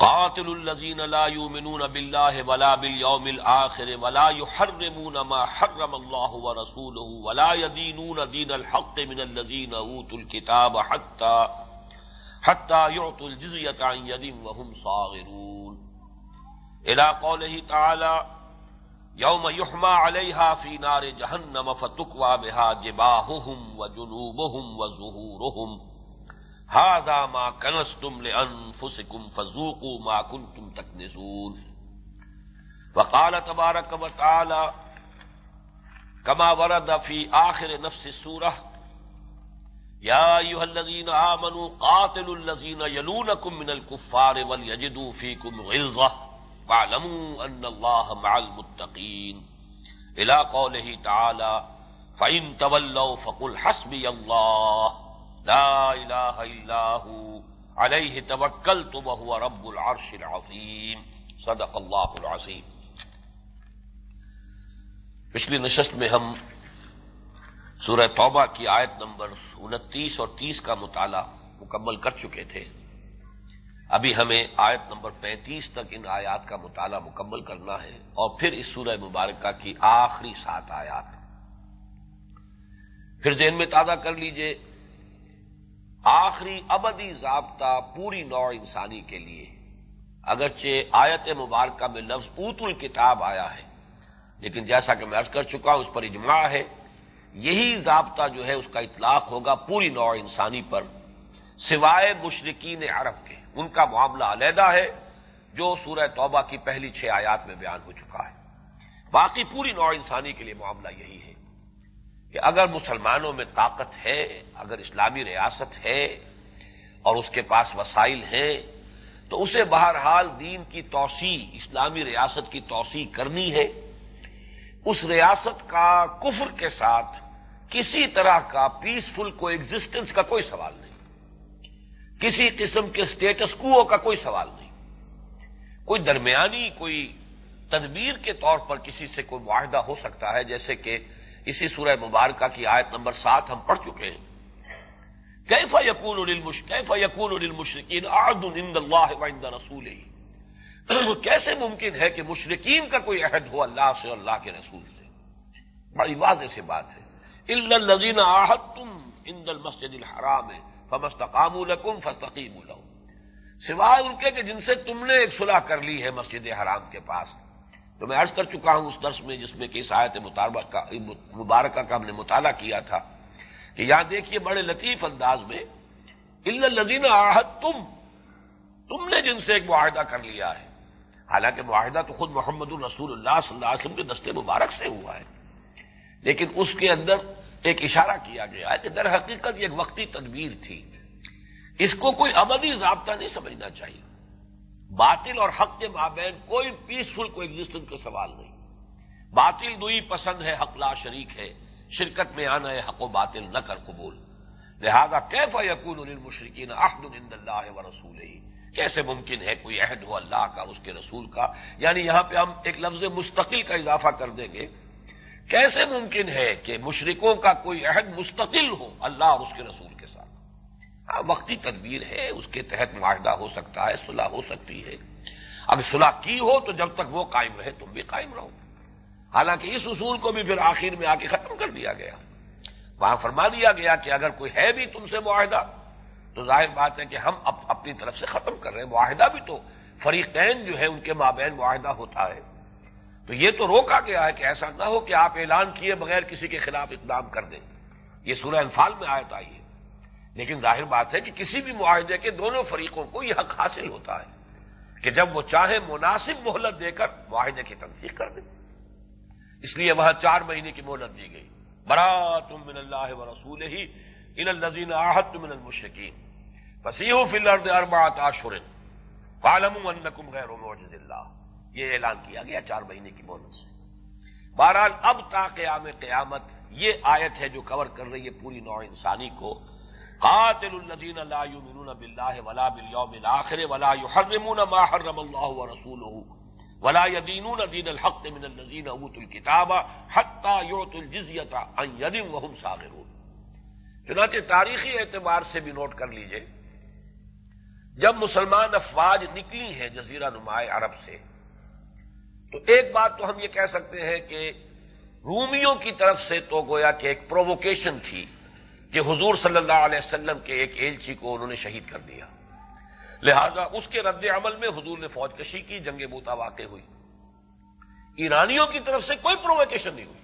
قاتل الذين لا يؤمنون بالله ولا باليوم الآخر ولا يحرمون ما حرم الله ورسوله ولا يدينون دين الحق من الذين أوتوا الكتاب حتى حتى يعطوا الجزية عن يد وهم صاغرون. إلى قوله تعالى يوم يحمى عليها في نار جهنم فتكوى بها جباههم وجنوبهم وزهورهم. هذا ما كنستم لأنفسكم فذوقوا ما کن تم كنتم تكنزون. وقال تبارك وتعالى كما ورد في آخر نفس السورة يا أيها الذين آمنوا قاتلوا الذين يلونكم من الكفار وليجدوا فيكم غلظة. واعلموا أن الله مع المتقين. إلى قوله تعالى فإن تولوا فقل حسبي الله. لا الہ الا علیہ توکلت وهو رب العرش العظیم صدق اللہ العظیم پچھلی نشست میں ہم سورہ توبہ کی آیت نمبر انتیس اور تیس کا مطالعہ مکمل کر چکے تھے. ابھی ہمیں آیت نمبر پینتیس تک ان آیات کا مطالعہ مکمل کرنا ہے اور پھر اس سورہ مبارکہ کی آخری سات آیات. پھر ذہن میں تازہ کر لیجیے آخری ابدی ضابطہ پوری نوع انسانی کے لیے اگرچہ آیت مبارکہ میں لفظ اوت الکتاب آیا ہے، لیکن جیسا کہ میں عرض کر چکا ہوں، اس پر اجماع ہے۔ یہی ضابطہ جو ہے، اس کا اطلاق ہوگا پوری نوع انسانی پر، سوائے مشرقین عرب کے۔ ان کا معاملہ علیحدہ ہے، جو سورہ توبہ کی پہلی چھ آیات میں بیان ہو چکا ہے۔ باقی پوری نوع انسانی کے لیے معاملہ یہی ہے۔ کہ اگر مسلمانوں میں طاقت ہے، اگر اسلامی ریاست ہے اور اس کے پاس وسائل ہیں، تو اسے بہرحال دین کی توسیع، اسلامی ریاست کی توسیع کرنی ہے۔ اس ریاست کا کفر کے ساتھ کسی طرح کا پیسفل کو ایگزٹنس کا کوئی سوال نہیں۔ کسی قسم کے اسٹیٹس کو کا کوئی سوال نہیں۔ کوئی درمیانی، کوئی تدبیر کے طور پر کسی سے کوئی معاہدہ ہو سکتا ہے، جیسے کہ اسی سورہ مبارکہ کی آیت نمبر سات ہم پڑھ چکے ہیں۔ کیف یقون کیف یقون المشرقین عند اللہ رسول کیسے ممکن ہے کہ مشرقین کا کوئی عہد ہو اللہ سے اللہ کے رسول سے؟ بڑی واضح سی بات ہے۔ الزین آحد تم ان المسجد الحرام فمستقام القم فستقیم الحم سوائے ان کے کہ جن سے تم نے ایک صلاح کر لی ہے مسجد حرام کے پاس۔ تو میں عرض کر چکا ہوں اس درس میں جس میں کہ اس آیت مبارکہ کا ہم نے مطالعہ کیا تھا کہ یہاں دیکھیے بڑے لطیف انداز میں الدین آحد تم تم نے جن سے ایک معاہدہ کر لیا ہے۔ حالانکہ معاہدہ تو خود محمد الرسول اللہ صلی اللہ علیہ وسلم کے دستے مبارک سے ہوا ہے۔ لیکن اس کے اندر ایک اشارہ کیا گیا ہے کہ در حقیقت یہ ایک وقتی تدبیر تھی۔ اس کو کوئی ابدی ضابطہ نہیں سمجھنا چاہیے۔ باطل اور حق کے مابین کوئی پیسفل کو ایگزٹنس کا سوال نہیں۔ باطل دوئی پسند ہے، حق لا شریک ہے۔ شرکت میں آنا ہے، حق و باطل نہ کر قبول۔ لہذا کیف یقون المشرقین عہد عند اللہ و رسول ہی کیسے ممکن ہے کوئی عہد ہو اللہ کا، اس کے رسول کا؟ یعنی یہاں پہ ہم ایک لفظ مستقل کا اضافہ کر دیں گے۔ کیسے ممکن ہے کہ مشرقوں کا کوئی عہد مستقل ہو اللہ اور اس کے رسول وقتی تدبیر ہے، اس کے تحت معاہدہ ہو سکتا ہے، صلح ہو سکتی ہے۔ اگر صلح کی ہو تو جب تک وہ قائم رہے، تم بھی قائم رہو۔ حالانکہ اس اصول کو بھی پھر آخر میں آ کے ختم کر دیا گیا۔ وہاں فرما دیا گیا کہ اگر کوئی ہے بھی تم سے معاہدہ، تو ظاہر بات ہے کہ ہم اپنی طرف سے ختم کر رہے ہیں۔ معاہدہ بھی تو فریقین جو ہے ان کے مابین معاہدہ ہوتا ہے۔ تو یہ تو روکا گیا ہے کہ ایسا نہ ہو کہ آپ اعلان کیے بغیر کسی کے خلاف اقدام کر دیں۔ یہ سورہ انفال میں آیت آئی ہے۔ لیکن ظاہر بات ہے کہ کسی بھی معاہدے کے دونوں فریقوں کو یہ حق حاصل ہوتا ہے کہ جب وہ چاہے مناسب مہلت دے کر معاہدے کی تنسیق کر دیں اس لیے وہاں چار مہینے کی مہلت دی گئی۔ برا تم من اللہ و رسول ہی ان الزین آحت من المشقین فصیح فی الارض اربعات آشر کالم انکم غیر معجز اللہ۔ یہ اعلان کیا گیا چار مہینے کی مہلت سے۔ بہرحال اب تا قیام قیامت یہ آیت ہے جو کور کر رہی ہے پوری نوع انسانی کو۔ قاتل الذین لا یؤمنون باللہ ولا بالیوم الاخر ولا یحرمون ما حرم اللہ ورسولہ ولا يدينون دين الحق من الذين اوتوا الكتاب حتى يعطوا الجزيه عن يد وهم صاغرون. چنانچہ تاریخی اعتبار سے بھی نوٹ کر لیجیے، جب مسلمان افواج نکلی ہیں جزیرہ نمائے عرب سے، تو ایک بات تو ہم یہ کہہ سکتے ہیں کہ رومیوں کی طرف سے تو گویا کہ ایک پرووکیشن تھی۔ کہ حضور صلی اللہ علیہ وسلم کے ایک ایلچی کو انہوں نے شہید کر دیا۔ لہذا اس کے رد عمل میں حضور نے فوج کشی کی، جنگ بوتا واقع ہوئی۔ ایرانیوں کی طرف سے کوئی پرووکیشن نہیں ہوئی۔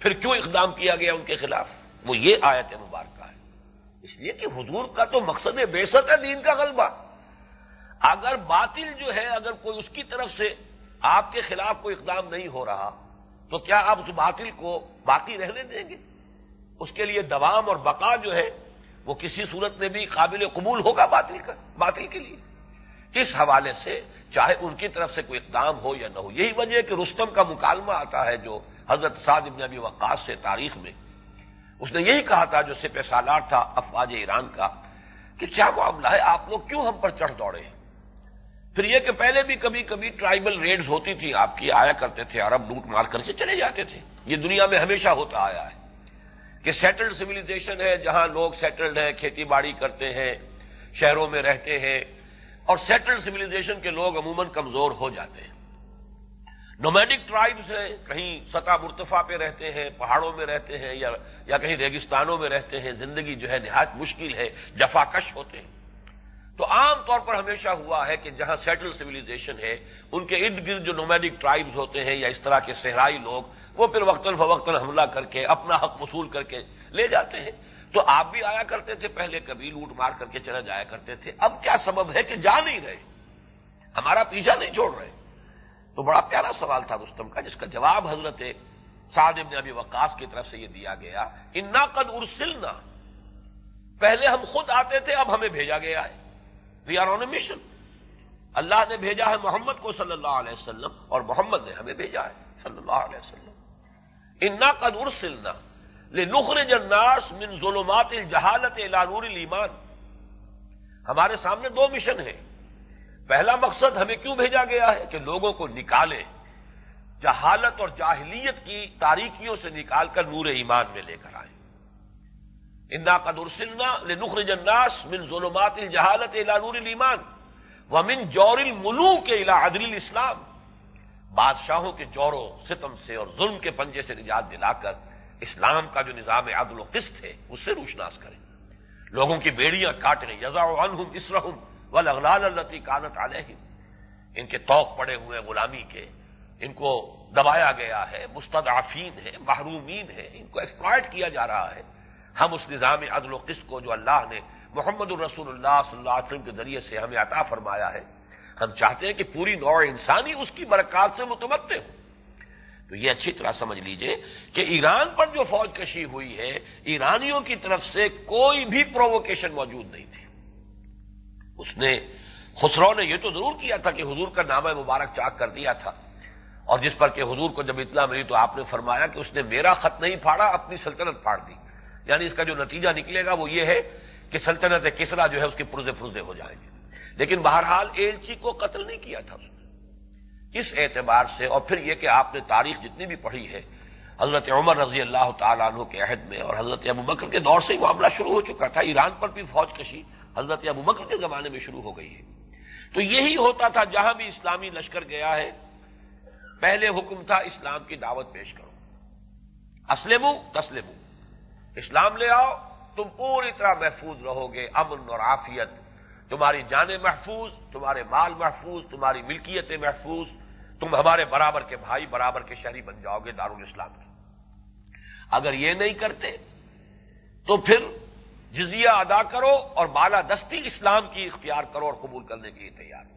پھر کیوں اقدام کیا گیا ان کے خلاف؟ وہ یہ آیت مبارکہ ہے۔ اس لیے کہ حضور کا تو مقصد بےسط ہے، دین کا غلبہ۔ اگر باطل جو ہے، اگر کوئی اس کی طرف سے آپ کے خلاف کوئی اقدام نہیں ہو رہا، تو کیا آپ اس باطل کو باقی رہنے دیں گے؟ اس کے لیے دوام اور بقا جو ہے، وہ کسی صورت میں بھی قابل قبول ہوگا باطل کا، باطل کے لیے۔ اس حوالے سے، چاہے ان کی طرف سے کوئی اقدام ہو یا نہ ہو۔ یہی وجہ ہے کہ رستم کا مکالمہ آتا ہے جو حضرت سعد ابن ابی وقاص سے تاریخ میں۔ اس نے یہی کہا تھا جو سپہ سالار تھا افواج ایران کا، کہ کیا معاملہ ہے؟ آپ لوگ کیوں ہم پر چڑھ دوڑے؟ ہیں پھر یہ کہ پہلے بھی کبھی کبھی ٹرائبل ریڈز ہوتی تھی آپ کی آیا کرتے تھے، عرب لوٹ مار کر کے چلے جاتے تھے۔ یہ دنیا میں ہمیشہ ہوتا آیا ہے۔ کہ سیٹلڈ سویلائزیشن ہے، جہاں لوگ سیٹلڈ ہیں، کھیتی باڑی کرتے ہیں، شہروں میں رہتے ہیں، اور سیٹلڈ سویلائزیشن کے لوگ عموماً کمزور ہو جاتے ہیں۔ نومیڈک ٹرائبس ہیں، کہیں سطح مرتفع پہ رہتے ہیں، پہاڑوں میں رہتے ہیں، یا یا کہیں ریگستانوں میں رہتے ہیں، زندگی جو ہے نہایت مشکل ہے، جفاکش ہوتے ہیں۔ تو عام طور پر ہمیشہ ہوا ہے کہ جہاں سیٹل سویلائزیشن ہے، ان کے ارد گرد جو نومیڈک ٹرائبز ہوتے ہیں یا اس طرح کے صحرائی لوگ وہ پھر وقتاً فوقتاً حملہ کر کے، اپنا حق وصول کر کے لے جاتے ہیں۔ تو آپ بھی آیا کرتے تھے، پہلے کبھی لوٹ مار کر کے چلا جایا کرتے تھے۔ اب کیا سبب ہے کہ جا نہیں رہے؟ ہمارا پیچھا نہیں چھوڑ رہے۔ تو بڑا پیارا سوال تھا رستم کا، جس کا جواب حضرت سعد ابن ابی وقاص کی طرف سے یہ دیا گیا، انا قد ارسلنا پہلے ہم خود آتے تھے، اب ہمیں بھیجا گیا ہے۔ We are on a mission اللہ نے بھیجا ہے محمد کو صلی اللہ علیہ وسلم اور محمد نے ہمیں بھیجا ہے صلی اللہ علیہ وسلم۔ انا قد ارسلنا لنخرج الناس من ظلمات الجہالت الى نور الایمان ہمارے سامنے دو مشن ہیں۔ پہلا مقصد ہمیں کیوں بھیجا گیا ہے؟ کہ لوگوں کو نکالے، جہالت اور جاہلیت کی تاریکیوں سے نکال کر نور ایمان میں لے کر آئے انا قد ارسلنا لنخرج الناس من ظلمات الجہالت الى نور الایمان ومن جور الملوک الى عدل الاسلام بادشاہوں کے جوروں ستم سے اور ظلم کے پنجے سے نجات دلا کر اسلام کا جو نظام عدل و قسط ہے، اس سے روشناس کریں۔ لوگوں کی بیڑیاں کاٹیں یزا عنہم اسرہم والاغلال التي كانت علیہم۔ ان کے توق پڑے ہوئے غلامی کے، ان کو دبایا گیا ہے، مستضعفین ہے، محرومین ہے، ان کو ایکسپلائٹ کیا جا رہا ہے۔ ہم اس نظام عدل و قسط کو جو اللہ نے، محمد الرسول اللہ صلی اللہ علیہ وسلم کے ذریعے سے ہمیں عطا فرمایا ہے ہم چاہتے ہیں کہ پوری نوع انسانی اس کی برکات سے متمدے ہو۔ تو یہ اچھی طرح سمجھ لیجیے کہ ایران پر جو فوج کشی ہوئی ہے، ایرانیوں کی طرف سے کوئی بھی پرووکیشن موجود نہیں تھی۔ اس نے خسرو نے یہ تو ضرور کیا تھا کہ حضور کا نامہ مبارک چاک کر دیا تھا۔ اور جس پر کہ حضور کو جب اطلاع ملی تو آپ نے فرمایا کہ اس نے میرا خط نہیں پھاڑا، اپنی سلطنت پھاڑ دی۔ یعنی اس کا جو نتیجہ نکلے گا وہ یہ ہے کہ سلطنت کسرا جو ہے اس کے پرزے پرزے ہو جائیں گے۔ لیکن بہرحال ایلچی کو قتل نہیں کیا تھا۔ اس نے اس اعتبار سے اور پھر یہ کہ آپ نے تاریخ جتنی بھی پڑھی ہے، حضرت عمر رضی اللہ تعالیٰ عنہ کے عہد میں اور حضرت ابو بکر کے دور سے ہی معاملہ شروع ہو چکا تھا۔ ایران پر بھی فوج کشی حضرت ابو بکر کے زمانے میں شروع ہو گئی ہے۔ تو یہی ہوتا تھا جہاں بھی اسلامی لشکر گیا ہے۔ پہلے حکم تھا اسلام کی دعوت پیش کرو۔ اسلم تسلم اسلام لے آؤ، تم پوری طرح محفوظ رہو گے، امن اور عافیت۔ تمہاری جانیں محفوظ، تمہارے مال محفوظ، تمہاری ملکیتیں محفوظ، تم ہمارے برابر کے بھائی، برابر کے شہری بن جاؤ گے دارالاسلام کے اگر یہ نہیں کرتے، تو پھر جزیہ ادا کرو اور بالا دستی اسلام کی اختیار کرو اور قبول کرنے کے لیے تیار ہو۔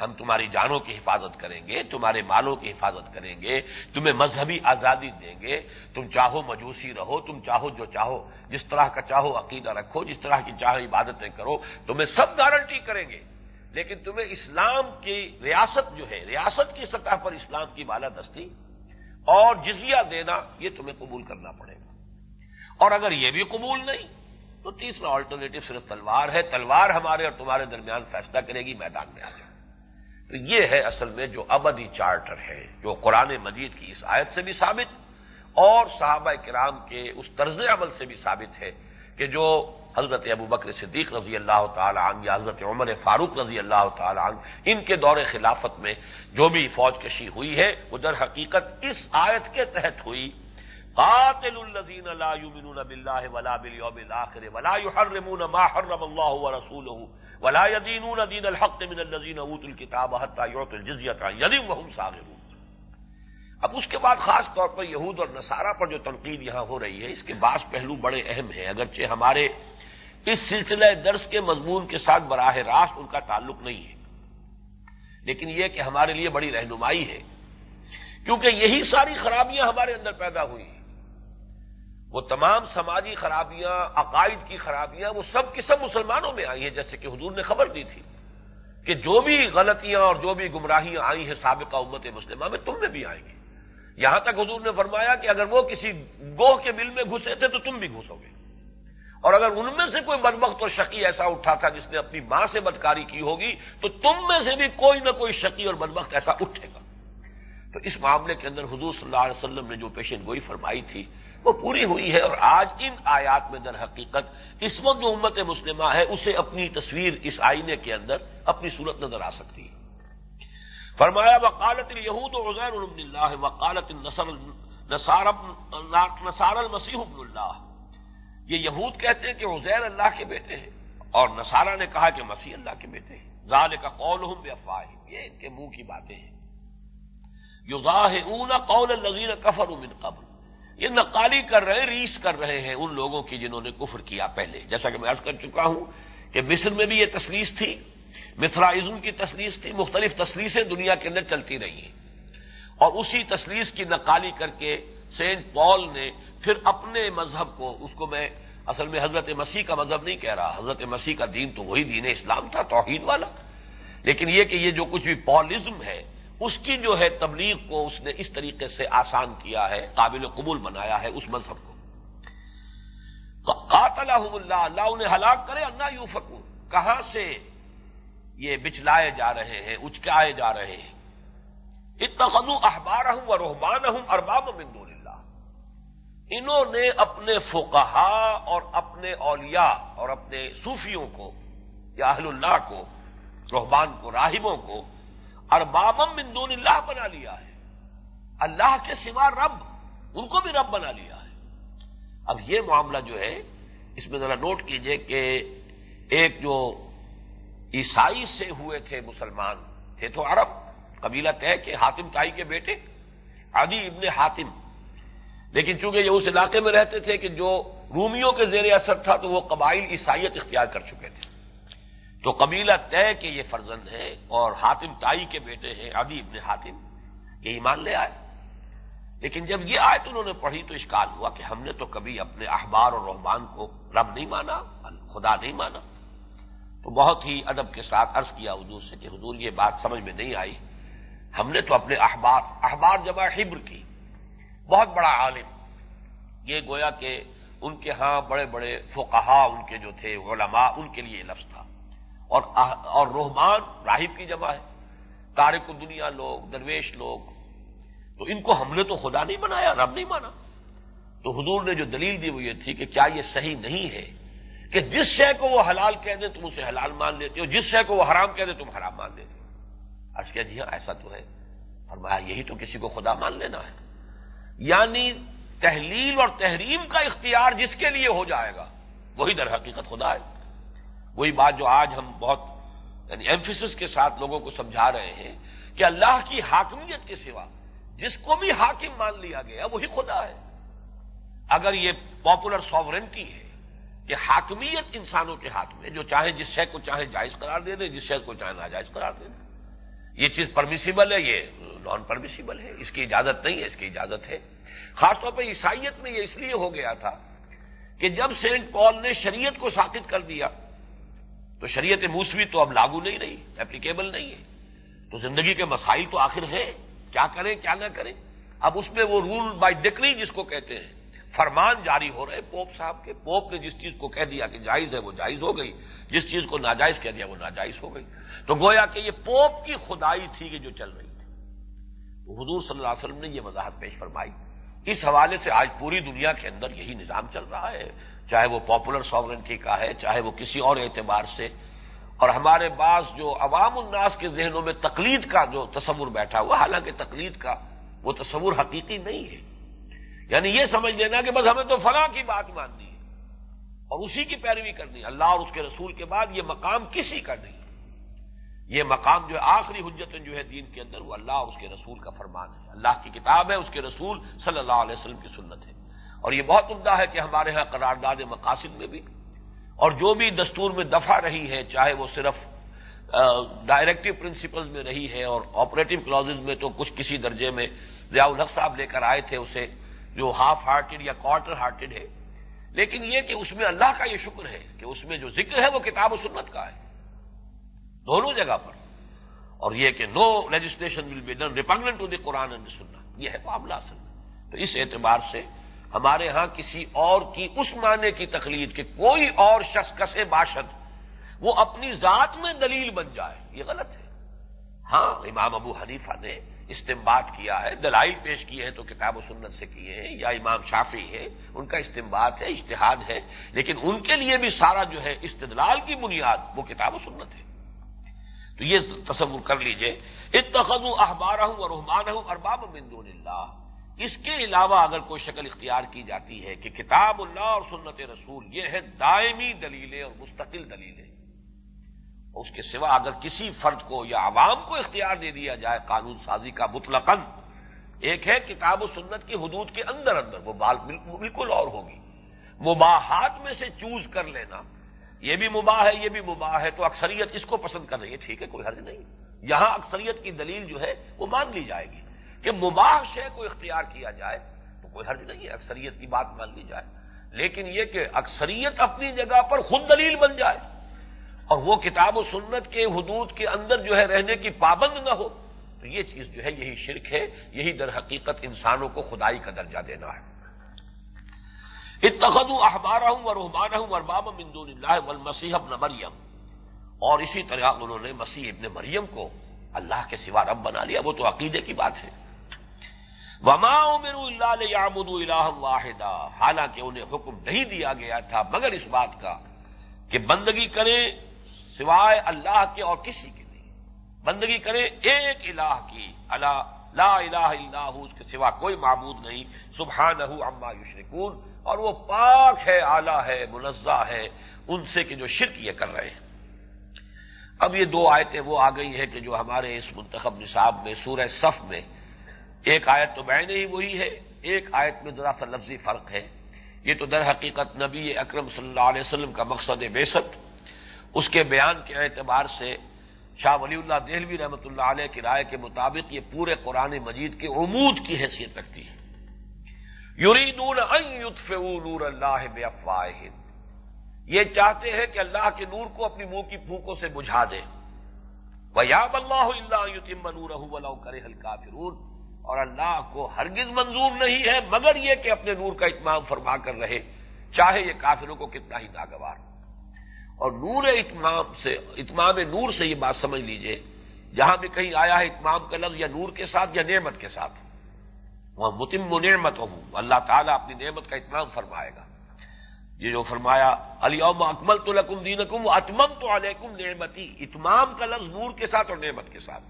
ہم تمہاری جانوں کی حفاظت کریں گے، تمہارے مالوں کی حفاظت کریں گے، تمہیں مذہبی آزادی دیں گے۔ تم چاہو مجوسی رہو، تم چاہو جو چاہو، جس طرح کا چاہو عقیدہ رکھو، جس طرح کی چاہو عبادتیں کرو، تمہیں سب گارنٹی کریں گے۔ لیکن تمہیں اسلام کی ریاست جو ہے، ریاست کی سطح پر اسلام کی بالادستی اور جزیہ دینا، یہ تمہیں قبول کرنا پڑے گا۔ اور اگر یہ بھی قبول نہیں، تو تیسرا آلٹرنیٹو صرف تلوار ہے۔ تلوار ہمارے اور تمہارے درمیان فیصلہ کرے گی، میدان میں آ جائے تو یہ ہے اصل میں جو ابدی چارٹر ہے، جو قرآن مجید کی اس آیت سے بھی ثابت اور صحابہ کرام کے اس طرز عمل سے بھی ثابت ہے کہ جو حضرت ابو بکر صدیق رضی اللہ تعالی عنہ یا حضرت عمر فاروق رضی اللہ تعالی عنہ، ان کے دور خلافت میں جو بھی فوج کشی ہوئی ہے، وہ در حقیقت اس آیت کے تحت ہوئی۔ قاتل الذین لا یؤمنون باللہ ولا بالیوم الاخر ولا يحرمون ما حرم الله ورسوله ولا يدينون دين الحق من الذين اوتوا الكتاب حتى يعطوا الجزيه عن وهم صاغرون. اب اس کے بعد خاص طور پر یہود اور نصارہ پر جو تنقید یہاں ہو رہی ہے، اس کے بعض پہلو بڑے اہم ہیں۔ اگرچہ ہمارے اس سلسلہ درس کے مضمون کے ساتھ براہ راست ان کا تعلق نہیں ہے، لیکن یہ کہ ہمارے لیے بڑی رہنمائی ہے، کیونکہ یہی ساری خرابیاں ہمارے اندر پیدا ہوئی ہیں۔ وہ تمام سماجی خرابیاں، عقائد کی خرابیاں وہ سب کی سب مسلمانوں میں آئی ہیں، جیسے کہ حضور نے خبر دی تھی کہ جو بھی غلطیاں اور جو بھی گمراہیاں آئی ہیں سابقہ امت مسلمہ میں، تم میں بھی آئیں گے یہاں تک حضور نے فرمایا کہ اگر وہ کسی گوہ کے بل میں گھسے تھے تو تم بھی گھسو گے۔ اور اگر ان میں سے کوئی بدبخت اور شکی ایسا اٹھا تھا جس نے اپنی ماں سے بدکاری کی ہوگی، تو تم میں سے بھی کوئی نہ کوئی شکی اور بدبخت ایسا اٹھے گا۔ تو اس معاملے کے اندر حضور صلی اللہ علیہ وسلم نے جو پیشن گوئی فرمائی تھی وہ پوری ہوئی ہے اور آج ان آیات میں در حقیقت اس وقت جو امت مسلمہ ہے، اسے اپنی تصویر اس آئینے کے اندر اپنی صورت نظر آ سکتی ہے۔ فرمایا، وقالت یہود و عزیر الحمد اللہ، وقالت نصار المسیح ابن اللہ۔ یہ یہود کہتے ہیں کہ عزیر اللہ کے بیٹے ہیں اور نصارہ نے کہا کہ مسیح اللہ کے بیٹے ہیں۔ ظال کا قول ہوں بے افواہ یہ ان کے منہ کی باتیں ہیں۔ یو ظاہ قول النظیر کفر من قبل۔ یہ نقالی کر رہے ہیں، ریس کر رہے ہیں ان لوگوں کی جنہوں نے کفر کیا پہلے۔ جیسا کہ میں عرض کر چکا ہوں کہ مصر میں بھی یہ تصلیس تھی مصرائزم کی تصلیس تھی، مختلف تصلیسیں دنیا کے اندر چلتی رہی ہیں۔ اور اسی تصلیس کی نقالی کر کے سینٹ پال نے پھر اپنے مذہب کو، اس کو میں اصل میں حضرت مسیح کا مذہب نہیں کہہ رہا، حضرت مسیح کا دین تو وہی دین اسلام تھا، توحید والا۔ لیکن یہ کہ یہ جو کچھ بھی پالزم ہے اس کی جو ہے تبلیغ کو اس نے اس طریقے سے آسان کیا ہے، قابل قبول بنایا ہے اس مذہب کو۔ قاتل اللہ اللہ انہیں ہلاک کرے اللہ یو فکو کہاں سے یہ بچلائے جا رہے ہیں، اچکائے جا رہے ہیں؟ اتخذو احبار ہوں اور رحمان ہوں ارباب مندور اللہ۔ انہوں نے اپنے فقہا اور اپنے اولیاء اور اپنے صوفیوں کو یا اہل اللہ کو رحبان کو، راہبوں کو اربابم من دون اللہ بنا لیا ہے۔ اللہ کے سوا رب، ان کو بھی رب بنا لیا ہے۔ اب یہ معاملہ جو ہے، اس میں ذرا نوٹ کیجیے کہ ایک جو عیسائی سے ہوئے تھے مسلمان، تھے تو عرب۔ قبیلہ طے کہ حاتم تائی کے بیٹے، عدی ابن حاتم۔ لیکن چونکہ یہ اس علاقے میں رہتے تھے کہ جو رومیوں کے زیر اثر تھا، تو وہ قبائل عیسائیت اختیار کر چکے تھے۔ تو قبیلہ طے کہ یہ فرزند ہے اور حاتم تائی کے بیٹے ہیں ابھی ابن حاتم، یہ ایمان لے آئے۔ لیکن جب یہ آئے تو انہوں نے پڑھی تو اشکال ہوا کہ ہم نے تو کبھی اپنے اخبار اور رحمان کو رب نہیں مانا، خدا نہیں مانا۔ تو بہت ہی ادب کے ساتھ عرض کیا حضور سے کہ حضور یہ بات سمجھ میں نہیں آئی۔ ہم نے تو اپنے اخبار اخبار جمع حبر کی۔ بہت بڑا عالم۔ یہ گویا کہ ان کے ہاں بڑے بڑے فقہا ان کے جو تھے، علماء، ان کے لیے لفظ تھا۔ اور اور روحمان راہب کی جمع ہے۔ تارک دنیا لوگ، درویش لوگ۔ تو ان کو ہم نے تو خدا نہیں بنایا، رب نہیں مانا۔ تو حضور نے جو دلیل دی وہ یہ تھی کہ کیا یہ صحیح نہیں ہے کہ جس شے کو وہ حلال کہہ دیں تم اسے حلال مان لیتے ہو، جس شے کو وہ حرام کہہ دیں تم حرام مان لیتے ہو۔ آج کیا جی ہاں ایسا تو ہے۔ اور یہی تو کسی کو خدا مان لینا ہے۔ یعنی تحلیل اور تحریم کا اختیار جس کے لیے ہو جائے گا، وہی در حقیقت خدا ہے۔ وہی بات جو آج ہم بہت یعنی ایمفیس کے ساتھ لوگوں کو سمجھا رہے ہیں کہ اللہ کی حاکمیت کے سوا جس کو بھی حاکم مان لیا گیا وہی خدا ہے۔ اگر یہ پاپولر ساورنٹی ہے کہ حاکمیت انسانوں کے ہاتھ میں جو چاہے جس شے کو چاہے جائز قرار دے دے، جس شے کو چاہے ناجائز قرار دے دے۔ یہ چیز پرمیسیبل ہے، یہ نان پرمیسیبل ہے، اس کی اجازت نہیں ہے، اس کی اجازت ہے۔ خاص طور پہ عیسائیت میں یہ اس لیے ہو گیا تھا کہ جب سینٹ پال نے شریعت کو ساکت کر دیا تو شریعت موسوی تو اب لاگو نہیں رہی اپلیکیبل نہیں ہے۔ تو زندگی کے مسائل تو آخر ہے کیا کریں، کیا نہ کریں۔ اب اس میں وہ رول بائی ڈکری جس کو کہتے ہیں، فرمان جاری ہو رہے پوپ صاحب کے۔ پوپ نے جس چیز کو کہہ دیا کہ جائز ہے، وہ جائز ہو گئی۔ جس چیز کو ناجائز کہہ دیا، وہ ناجائز ہو گئی۔ تو گویا کہ یہ پوپ کی خدائی تھی کہ جو چل رہی تھی۔ حضور صلی اللہ علیہ وسلم نے یہ وضاحت پیش فرمائی۔ اس حوالے سے آج پوری دنیا کے اندر یہی نظام چل رہا ہے۔ چاہے وہ پاپولر ساورنٹی کا ہے، چاہے وہ کسی اور اعتبار سے۔ اور ہمارے پاس جو عوام الناس کے ذہنوں میں تقلید کا جو تصور بیٹھا ہوا، حالانکہ تقلید کا وہ تصور حقیقی نہیں ہے۔ یعنی یہ سمجھ لینا کہ بس ہمیں تو فلاں کی بات ماننی ہے۔ اور اسی کی پیروی کرنی اللہ اور اس کے رسول کے بعد یہ مقام کسی کا نہیں۔ یہ مقام جو ہے آخری حجت جو ہے دین کے اندر، وہ اللہ اور اس کے رسول کا فرمان ہے۔ اللہ کی کتاب ہے، اس کے رسول صلی اللہ علیہ وسلم کی سنت ہے۔ اور یہ بہت عمدہ ہے کہ ہمارے ہاں قرارداد مقاصد میں بھی اور جو بھی دستور میں دفع رہی ہے، چاہے وہ صرف ڈائریکٹو پرنسپلز میں رہی ہے اور آپریٹو کلازز میں تو کچھ کسی درجے میں ضیاء الحق صاحب لے کر آئے تھے، اسے جو ہاف ہارٹڈ یا کوارٹر ہارٹڈ ہے۔ لیکن یہ کہ اس میں اللہ کا یہ شکر ہے کہ اس میں جو ذکر ہے وہ کتاب و سنت کا ہے۔ دونوں جگہ پر۔ اور یہ کہ no legislation will be done repugnant to the Quran and Sunnah یہ ہے معاملہ اصل۔ میں تو اس اعتبار سے ہمارے ہاں کسی اور کی اس معنی کی تقلید کہ کوئی اور شخص کسے باشد، وہ اپنی ذات میں دلیل بن جائے۔ یہ غلط ہے۔ ہاں امام ابو حنیفہ نے استمباد کیا ہے، دلائل پیش کیے ہیں تو کتاب و سنت سے کیے ہیں، یا امام شافی ہے ان کا استمباد ہے اشتہاد ہے، لیکن ان کے لیے بھی سارا جو ہے استدلال کی بنیاد وہ کتاب و سنت ہے۔ تو یہ تصور کر لیجیے اتخذ احبار ہوں اور رحمان ہوں ارباب مندون اللہ۔ اس کے علاوہ اگر کوئی شکل اختیار کی جاتی ہے کہ کتاب اللہ اور سنت رسول یہ ہے دائمی دلیلیں اور مستقل دلیلیں، اس کے سوا اگر کسی فرد کو یا عوام کو اختیار دے دیا جائے قانون سازی کا مطلقاً، ایک ہے کتاب و سنت کی حدود کے اندر اندر، وہ بال بالکل اور ہوگی۔ مباحات میں سے چوز کر لینا۔ یہ بھی مباح ہے، یہ بھی مباح ہے، تو اکثریت اس کو پسند کر رہی ہے، ٹھیک ہے، کوئی حرض نہیں۔ یہاں اکثریت کی دلیل جو ہے، وہ مان لی جائے گی۔ کہ مباح شے کو اختیار کیا جائے تو کوئی حرض نہیں ہے، اکثریت کی بات مان لی جائے۔ لیکن یہ کہ اکثریت اپنی جگہ پر خود دلیل بن جائے اور وہ کتاب و سنت کے حدود کے اندر جو ہے رہنے کی پابند نہ ہو، تو یہ چیز جو ہے، یہی شرک ہے، یہی در حقیقت انسانوں کو خدائی کا درجہ دینا ہے۔ اتخذ احبارہ ہوں اور رحمان ہوں اور باب مندون اللہ ابن مریم۔ اور اسی طرح انہوں نے مسیح ابن مریم کو اللہ کے سوا رب بنا لیا، وہ تو عقیدے کی بات ہے۔ وما اللہ الہ واحدہ حالانکہ انہیں حکم نہیں دیا گیا تھا، مگر اس بات کا کہ بندگی کریں سوائے اللہ کے اور کسی کے نہیں۔ بندگی کریں ایک الہ کی اللہ لا الہ الا اس کے سوا کوئی معبود نہیں۔ سبحانہ اما یشرکون۔ اور وہ پاک ہے آلہ ہے، منزہ ہے، ان سے کہ جو شرک یہ کر رہے ہیں۔ اب یہ دو آیتیں وہ آ گئی ہیں کہ جو ہمارے اس منتخب نصاب میں، سورہ صف میں ایک آیت تو میں ہی وہی ہے، ایک آیت میں ذرا سا لفظی فرق ہے۔ یہ تو در حقیقت نبی اکرم صلی اللہ علیہ وسلم کا مقصد بے اس کے بیان کے اعتبار سے شاہ ولی اللہ دہلوی رحمۃ اللہ علیہ کی رائے کے مطابق یہ پورے قرآن مجید کے عمود کی حیثیت رکھتی ہے۔ یوریدون نور اللہ بے یہ چاہتے ہیں کہ اللہ کے نور کو اپنی منہ کی پھونکوں سے بجھا دیں۔ وہ یا اللہ اللہ یتم نور کرے ہلکا فرون اور اللہ کو ہرگز منظور نہیں ہے، مگر یہ کہ اپنے نور کا اتمام فرما کر رہے، چاہے یہ کافروں کو کتنا ہی ناگوار۔ اور نور اتمام سے، اتمام نور سے یہ بات سمجھ لیجیے جہاں بھی کہیں آیا ہے اتمام کا لفظ یا نور کے ساتھ یا نعمت کے ساتھ۔ وہاں متم و نعمت ہوں اللہ تعالیٰ اپنی نعمت کا اتمام فرمائے گا۔ یہ جو فرمایا علی اکمل تو لکم دین کم اتمم تو علیکم نعمتی اتمام کا لفظ نور کے ساتھ اور نعمت کے ساتھ۔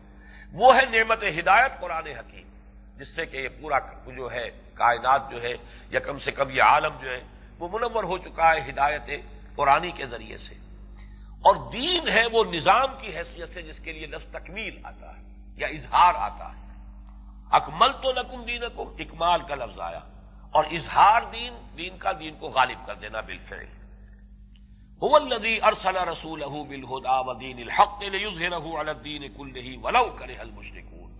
وہ ہے نعمت ہدایت قرآن حکیم۔ جس سے کہ یہ پورا جو ہے کائنات جو ہے یا کم سے کم یہ عالم جو ہے وہ منور ہو چکا ہے ہدایت قرآنی کے ذریعے سے۔ اور دین ہے وہ نظام کی حیثیت سے جس کے لیے لفظ تکمیل آتا ہے یا اظہار آتا ہے۔ اکمل تو نقم دین کو اکمال کا لفظ آیا۔ اور اظہار دین دین کا دین کو غالب کر دینا بالفعل۔ هو الذي ارسل رسوله بالهدى ودين الحق ليظهره على الدين كله ولو كره المشركون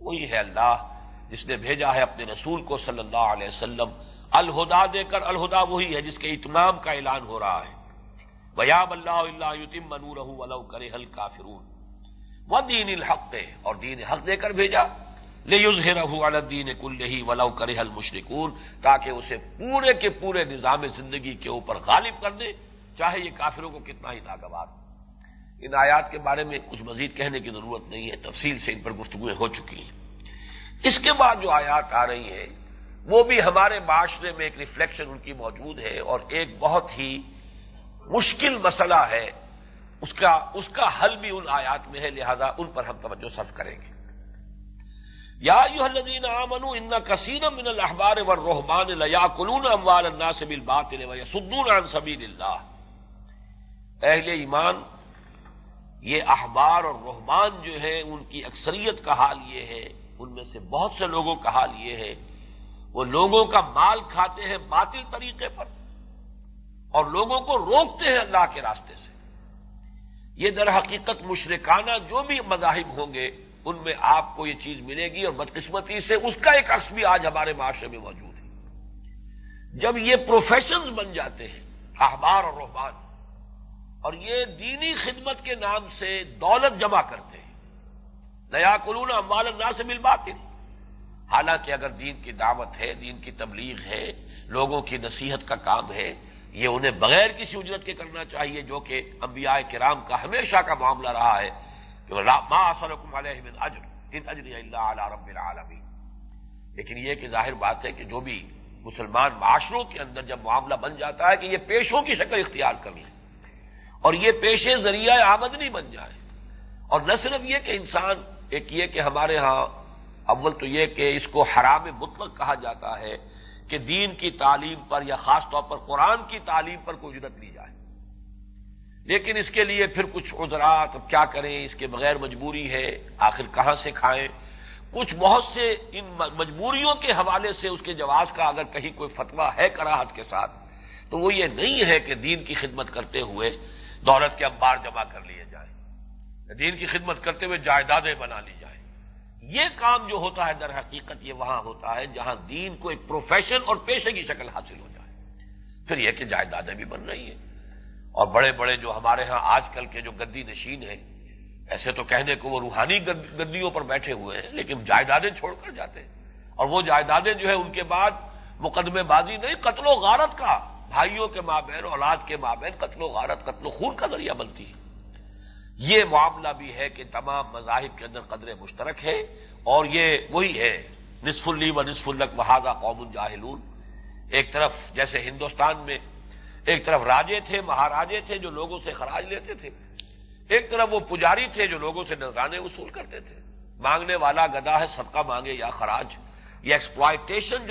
وہی ہے اللہ جس نے بھیجا ہے اپنے رسول کو صلی اللہ علیہ وسلم، الہدا دے کر الہدا وہی ہے جس کے اتمام کا اعلان ہو رہا ہے۔ ویاب اللہ اللہ یتم منور ولو کرے حل کافرون وہ دین الحق دے اور دین حق دے کر بھیجا۔ لے یوز رہو الدین کل ہی ولو کرے حل تاکہ اسے پورے کے پورے نظام زندگی کے اوپر غالب کر دے، چاہے یہ کافروں کو کتنا ہی ناگوار۔ ان آیات کے بارے میں کچھ مزید کہنے کی ضرورت نہیں ہے، تفصیل سے ان پر گفتگویں ہو چکی ہیں۔ اس کے بعد جو آیات آ رہی ہیں، وہ بھی ہمارے معاشرے میں ایک ریفلیکشن ان کی موجود ہے اور ایک بہت ہی مشکل مسئلہ ہے۔ اس کا اس کا حل بھی ان آیات میں ہے، لہذا ان پر ہم توجہ صرف کریں گے۔ یا یو الدین امن ان کثیر من الحبار و رحمان لیا کلون اموال اللہ سے بل بات سدون سبیل اللہ۔ اہل ایمان، یہ احبار اور رحمان جو ہے ان کی اکثریت کا حال یہ ہے ان میں سے بہت سے لوگوں کا حال یہ ہے، وہ لوگوں کا مال کھاتے ہیں باطل طریقے پر اور لوگوں کو روکتے ہیں اللہ کے راستے سے۔ یہ در حقیقت مشرکانہ جو بھی مذاہب ہوں گے، ان میں آپ کو یہ چیز ملے گی اور بدقسمتی سے اس کا ایک عکس بھی آج ہمارے معاشرے میں موجود ہے۔ جب یہ پروفیشنز بن جاتے ہیں، احبار اور رحبان اور یہ دینی خدمت کے نام سے دولت جمع کرتے ہیں نیا قلون اموال اللہ سے مل بات حالانکہ اگر دین کی دعوت ہے، دین کی تبلیغ ہے، لوگوں کی نصیحت کا کام ہے، یہ انہیں بغیر کسی اجرت کے کرنا چاہیے، جو کہ انبیاء کرام کا ہمیشہ کا معاملہ رہا ہے۔ کہ اجر اللہ رب العالمین۔ لیکن یہ کہ ظاہر بات ہے کہ جو بھی مسلمان معاشروں کے اندر جب معاملہ بن جاتا ہے کہ یہ پیشوں کی شکل اختیار کر لیں، اور یہ پیشے ذریعہ آمدنی بن جائے، اور نہ صرف یہ کہ انسان ایک یہ کہ ہمارے ہاں اول تو یہ کہ اس کو حرام مطلق کہا جاتا ہے کہ دین کی تعلیم پر یا خاص طور پر قرآن کی تعلیم پر کوئی اجرت لی جائے۔ لیکن اس کے لیے پھر کچھ عذرات اب کیا کریں؟ اس کے بغیر مجبوری ہے، آخر کہاں سے کھائیں؟ کچھ بہت سے ان مجبوریوں کے حوالے سے اس کے جواز کا اگر کہیں کوئی فتویٰ ہے کراہت کے ساتھ، تو وہ یہ نہیں ہے کہ دین کی خدمت کرتے ہوئے دولت کے انبار جمع کر لیے جائیں۔ دین کی خدمت کرتے ہوئے جائیدادیں بنا لی جائیں۔ یہ کام جو ہوتا ہے در حقیقت یہ وہاں ہوتا ہے جہاں دین کو ایک پروفیشن اور پیشے کی شکل حاصل ہو جائے۔ پھر یہ کہ جائیدادیں بھی بن رہی ہیں۔ اور بڑے بڑے جو ہمارے ہاں آج کل کے جو گدی نشین ہیں، ایسے تو کہنے کو وہ روحانی گدیوں پر بیٹھے ہوئے ہیں، لیکن جائیدادیں چھوڑ کر جاتے ہیں۔ اور وہ جائیدادیں جو ہے ان کے بعد مقدمے بازی نہیں، قتل و غارت کا۔ بھائیوں کے مابین، اولاد کے مابین قتل و غارت، قتل و خون کا ذریعہ بنتی ہے یہ معاملہ بھی ہے کہ تمام مذاہب کے اندر قدر مشترک ہے اور یہ وہی ہے نصف اللی و نصف الق بہادہ قوم جاہلون۔ ایک طرف جیسے ہندوستان میں ایک طرف راجے تھے، مہاراجے تھے جو لوگوں سے خراج لیتے تھے۔ ایک طرف وہ پجاری تھے جو لوگوں سے نذرانے وصول کرتے تھے۔ مانگنے والا گدا ہے، صدقہ مانگے یا خراج یہ ایکسپلائٹیشن جو